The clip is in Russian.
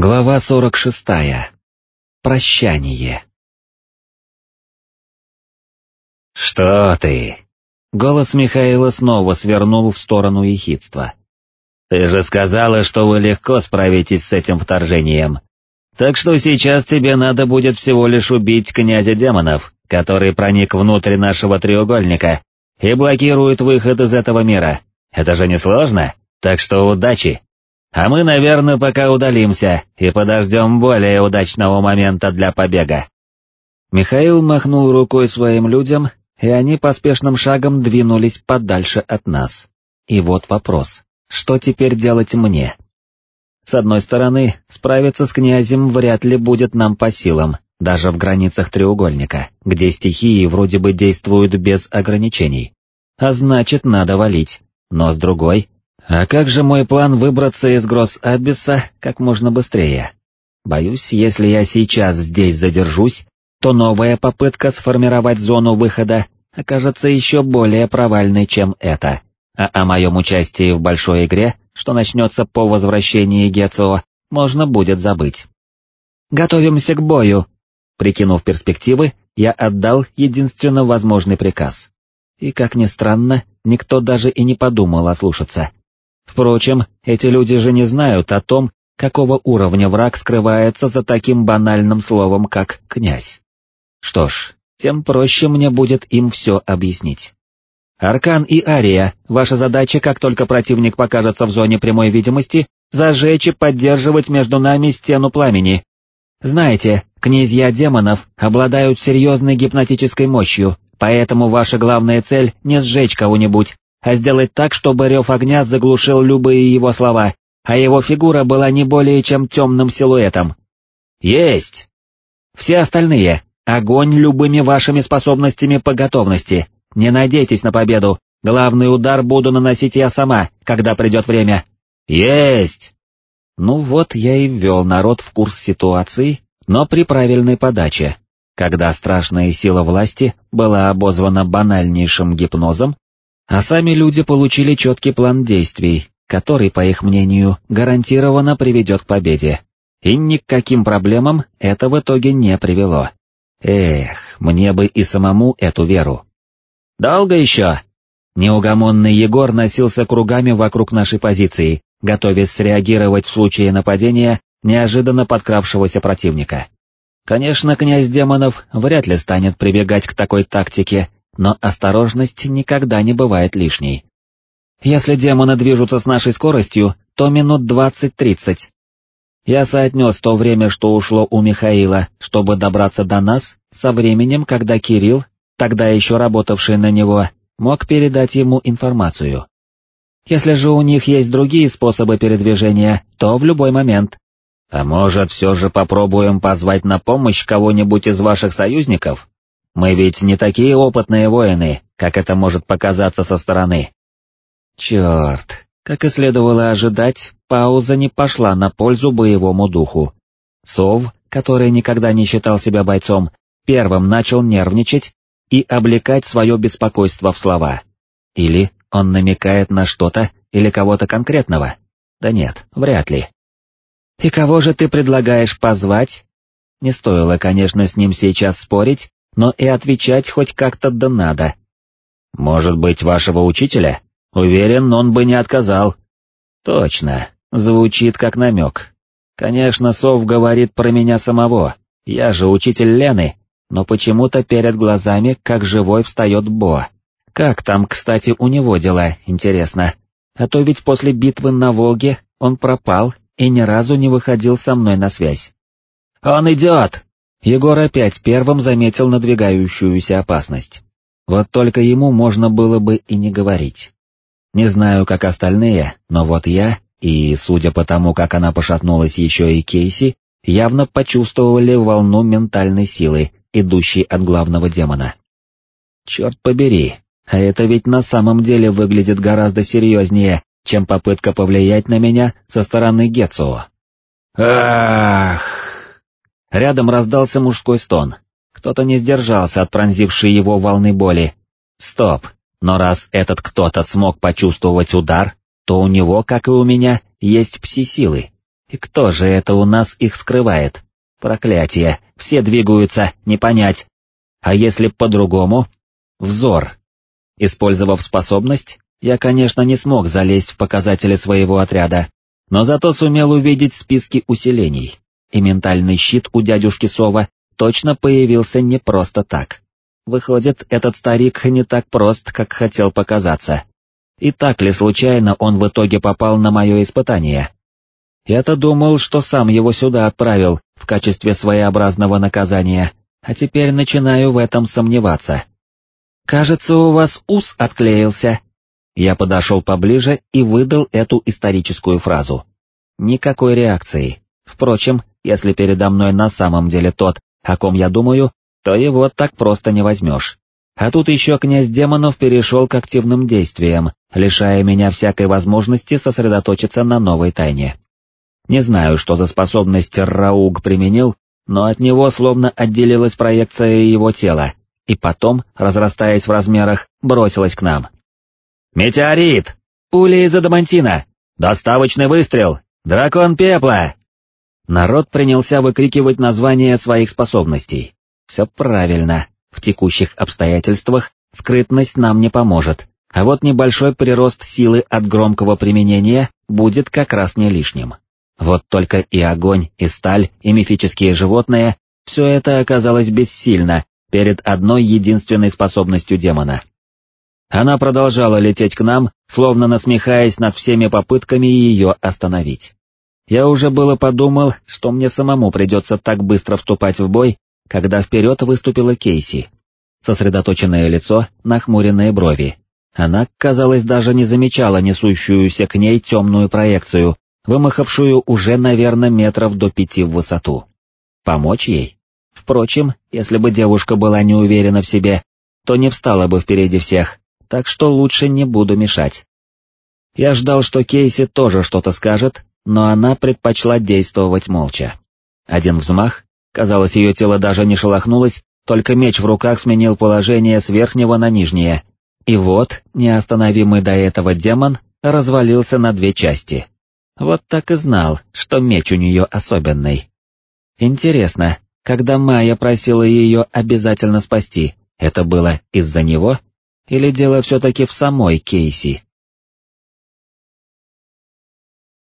Глава 46. Прощание. «Что ты?» Голос Михаила снова свернул в сторону ехидства. «Ты же сказала, что вы легко справитесь с этим вторжением. Так что сейчас тебе надо будет всего лишь убить князя демонов, который проник внутрь нашего треугольника и блокирует выход из этого мира. Это же не сложно, так что удачи!» А мы, наверное, пока удалимся и подождем более удачного момента для побега. Михаил махнул рукой своим людям, и они поспешным шагом двинулись подальше от нас. И вот вопрос, что теперь делать мне? С одной стороны, справиться с князем вряд ли будет нам по силам, даже в границах треугольника, где стихии вроде бы действуют без ограничений. А значит, надо валить. Но с другой, а как же мой план выбраться из Гросс-Аббиса как можно быстрее? Боюсь, если я сейчас здесь задержусь, то новая попытка сформировать зону выхода окажется еще более провальной, чем эта, а о моем участии в большой игре, что начнется по возвращении Гецо, можно будет забыть. «Готовимся к бою!» Прикинув перспективы, я отдал единственно возможный приказ. И, как ни странно, никто даже и не подумал ослушаться. Впрочем, эти люди же не знают о том, какого уровня враг скрывается за таким банальным словом, как «князь». Что ж, тем проще мне будет им все объяснить. Аркан и Ария, ваша задача, как только противник покажется в зоне прямой видимости, зажечь и поддерживать между нами стену пламени. Знаете, князья демонов обладают серьезной гипнотической мощью, поэтому ваша главная цель не сжечь кого-нибудь, а сделать так, чтобы рев огня заглушил любые его слова, а его фигура была не более чем темным силуэтом. Есть! Все остальные, огонь любыми вашими способностями по готовности, не надейтесь на победу, главный удар буду наносить я сама, когда придет время. Есть! Ну вот я и ввел народ в курс ситуации, но при правильной подаче, когда страшная сила власти была обозвана банальнейшим гипнозом а сами люди получили четкий план действий, который, по их мнению, гарантированно приведет к победе. И ни к каким проблемам это в итоге не привело. Эх, мне бы и самому эту веру. «Долго еще?» Неугомонный Егор носился кругами вокруг нашей позиции, готовясь среагировать в случае нападения неожиданно подкравшегося противника. Конечно, князь демонов вряд ли станет прибегать к такой тактике, но осторожность никогда не бывает лишней. Если демоны движутся с нашей скоростью, то минут двадцать-тридцать. Я соотнес то время, что ушло у Михаила, чтобы добраться до нас, со временем, когда Кирилл, тогда еще работавший на него, мог передать ему информацию. Если же у них есть другие способы передвижения, то в любой момент. А может, все же попробуем позвать на помощь кого-нибудь из ваших союзников? Мы ведь не такие опытные воины, как это может показаться со стороны. Черт, как и следовало ожидать, пауза не пошла на пользу боевому духу. Сов, который никогда не считал себя бойцом, первым начал нервничать и облекать свое беспокойство в слова. Или он намекает на что-то или кого-то конкретного? Да нет, вряд ли. «И кого же ты предлагаешь позвать?» Не стоило, конечно, с ним сейчас спорить, но и отвечать хоть как-то да надо. Может быть, вашего учителя? Уверен, он бы не отказал. Точно, звучит как намек. Конечно, Сов говорит про меня самого, я же учитель Лены, но почему-то перед глазами, как живой, встает Бо. Как там, кстати, у него дела, интересно? А то ведь после битвы на Волге он пропал и ни разу не выходил со мной на связь. «Он идет!» Егор опять первым заметил надвигающуюся опасность. Вот только ему можно было бы и не говорить. Не знаю, как остальные, но вот я, и, судя по тому, как она пошатнулась еще и Кейси, явно почувствовали волну ментальной силы, идущей от главного демона. Черт побери, а это ведь на самом деле выглядит гораздо серьезнее, чем попытка повлиять на меня со стороны Гетсуо. Ах! Рядом раздался мужской стон. Кто-то не сдержался от пронзившей его волны боли. Стоп, но раз этот кто-то смог почувствовать удар, то у него, как и у меня, есть пси-силы. И кто же это у нас их скрывает? Проклятие, все двигаются, не понять. А если по-другому? Взор. Использовав способность, я, конечно, не смог залезть в показатели своего отряда, но зато сумел увидеть списки усилений, и ментальный щит у дядюшки Сова точно появился не просто так. Выходит, этот старик не так прост, как хотел показаться. И так ли случайно он в итоге попал на мое испытание? Я-то думал, что сам его сюда отправил в качестве своеобразного наказания, а теперь начинаю в этом сомневаться. «Кажется, у вас ус отклеился». Я подошел поближе и выдал эту историческую фразу. Никакой реакции. Впрочем, если передо мной на самом деле тот, о ком я думаю, то его так просто не возьмешь. А тут еще князь демонов перешел к активным действиям, лишая меня всякой возможности сосредоточиться на новой тайне. Не знаю, что за способность Рауг применил, но от него словно отделилась проекция его тела, и потом, разрастаясь в размерах, бросилась к нам. «Метеорит! Пуля из адамантина! Доставочный выстрел! Дракон пепла!» Народ принялся выкрикивать названия своих способностей. Все правильно, в текущих обстоятельствах скрытность нам не поможет, а вот небольшой прирост силы от громкого применения будет как раз не лишним. Вот только и огонь, и сталь, и мифические животные — все это оказалось бессильно перед одной единственной способностью демона. Она продолжала лететь к нам, словно насмехаясь над всеми попытками ее остановить. Я уже было подумал, что мне самому придется так быстро вступать в бой, когда вперед выступила Кейси. Сосредоточенное лицо, нахмуренные брови. Она, казалось, даже не замечала несущуюся к ней темную проекцию, вымахавшую уже, наверное, метров до пяти в высоту. Помочь ей? Впрочем, если бы девушка была не уверена в себе, то не встала бы впереди всех, так что лучше не буду мешать. Я ждал, что Кейси тоже что-то скажет, но она предпочла действовать молча. Один взмах, казалось, ее тело даже не шелохнулось, только меч в руках сменил положение с верхнего на нижнее, и вот, неостановимый до этого демон развалился на две части. Вот так и знал, что меч у нее особенный. Интересно, когда Майя просила ее обязательно спасти, это было из-за него? Или дело все-таки в самой Кейси?